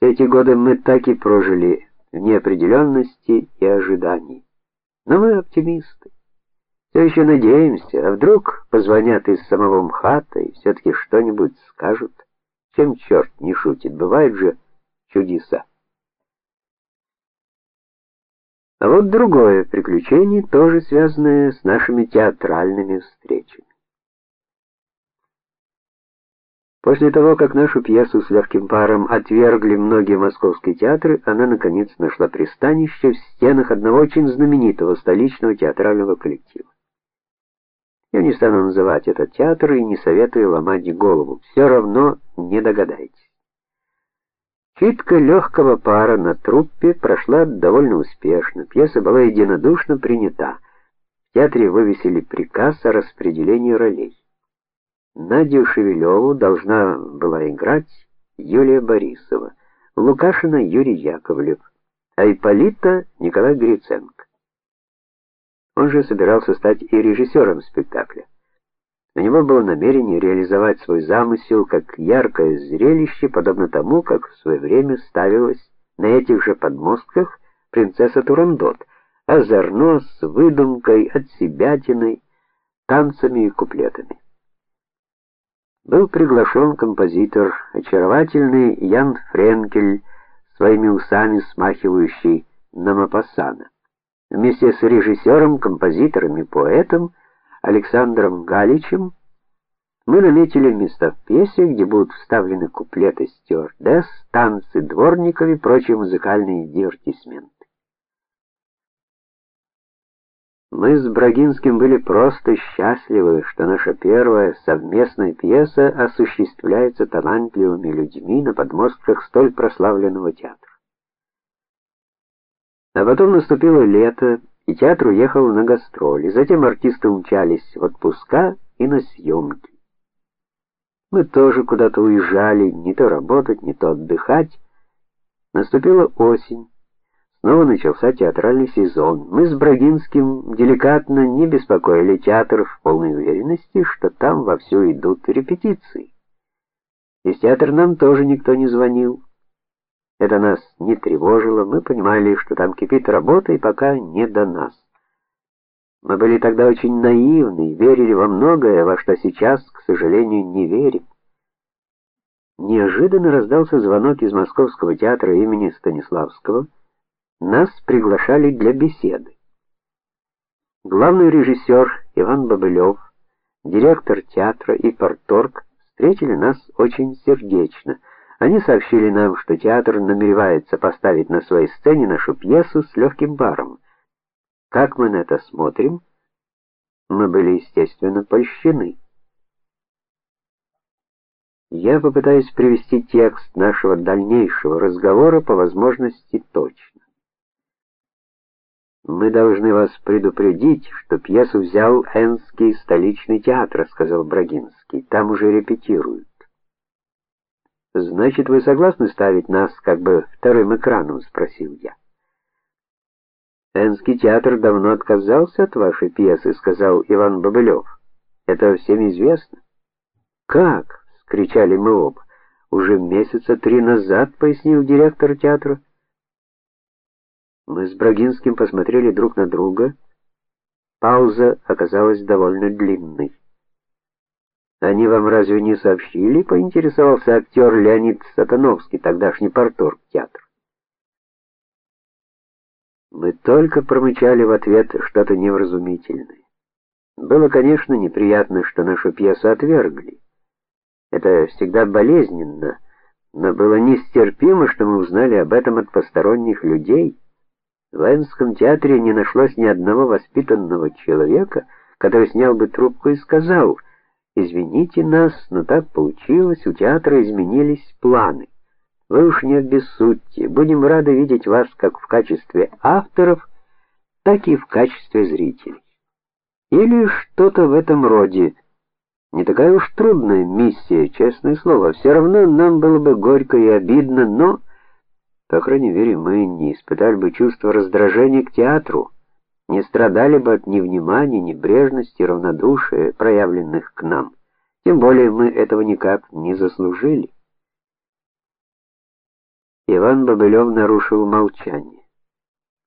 Эти годы мы так и прожили в неопределенности и ожидании. Но мы оптимисты. Все еще надеемся, а вдруг позвонят из самого МХАТа и все таки что-нибудь скажут. Чем черт не шутит, бывают же чудеса. А вот другое приключение, тоже связанное с нашими театральными встречами. После того, как нашу пьесу с легким паром отвергли многие московские театры, она наконец нашла пристанище в стенах одного очень знаменитого столичного театрального коллектива. Я не стану называть этот театр и не советую ломать голову. Все равно не догадаетесь. Читка легкого пара на труппе прошла довольно успешно. Пьеса была единодушно принята. В театре вывесили приказ о распределении ролей. Надю Шевелеву должна была играть Юлия Борисова, Лукашина Юрий Яковлев, а Ипполита Николай Гриценко. Он же собирался стать и режиссером спектакля. У него было намерение реализовать свой замысел как яркое зрелище, подобно тому, как в свое время ставилась на этих же подмостках принцесса Турандот, озорно с выдумкой, отсебятиной, танцами и куплетами был приглашен композитор, очаровательный Ян Френкель, своими усами смахивающий на Мапассана. Вместе с режиссером, композитором и поэтом Александром Галичем мы наметили места в пьесе, где будут вставлены куплеты стюардесс, танцы дворников и прочие музыкальные дивертисменты. Мы с Брагинским были просто счастливы, что наша первая совместная пьеса осуществляется талантливыми людьми на подмостках столь прославленного театра. А потом наступило лето, и театр уехал на гастроли. Затем артисты умчались в отпуска и на съемки. Мы тоже куда-то уезжали, не то работать, не то отдыхать. Наступила осень. Снова начался театральный сезон. Мы с Брагинским деликатно не беспокоили театр в полной уверенности, что там вовсю идут репетиции. Из театра нам тоже никто не звонил. Это нас не тревожило, мы понимали, что там кипит работа и пока не до нас. Мы были тогда очень наивны, верили во многое, во что сейчас, к сожалению, не верим. Неожиданно раздался звонок из Московского театра имени Станиславского. Нас приглашали для беседы. Главный режиссер Иван Бабылев, директор театра и парторг встретили нас очень сердечно. Они сообщили нам, что театр намеревается поставить на своей сцене нашу пьесу с легким баром. Как мы на это смотрим? Мы были, естественно, польщены. Я попытаюсь привести текст нашего дальнейшего разговора по возможности точно. Мы должны вас предупредить, что пьесу взял Энский столичный театр, сказал Брагинский. Там уже репетируют. Значит, вы согласны ставить нас как бы вторым экраном, спросил я. Энский театр давно отказался от вашей пьесы, сказал Иван Бабылев. Это всем известно. Как? вскричали мы оба. Уже месяца три назад, пояснил директор театра. Мы с Брагинским посмотрели друг на друга. Пауза оказалась довольно длинной. Они вам разве не сообщили, поинтересовался актер Леонид Сатановский, тогдашний парторг театра. Мы только промычали в ответ что-то невразумительное. Было, конечно, неприятно, что нашу пьесу отвергли. Это всегда болезненно, но было нестерпимо, что мы узнали об этом от посторонних людей. В Энском театре не нашлось ни одного воспитанного человека, который снял бы трубку и сказал: "Извините нас, но так получилось, у театра изменились планы. Вы уж не обессудьте. Будем рады видеть вас как в качестве авторов, так и в качестве зрителей". Или что-то в этом роде. Не такая уж трудная миссия, честное слово. Все равно нам было бы горько и обидно, но по крайней мере, мы не испытали бы чувства раздражения к театру, не страдали бы от невнимания, небрежности, равнодушия, проявленных к нам. Тем более мы этого никак не заслужили. Иван Бобылев нарушил молчание.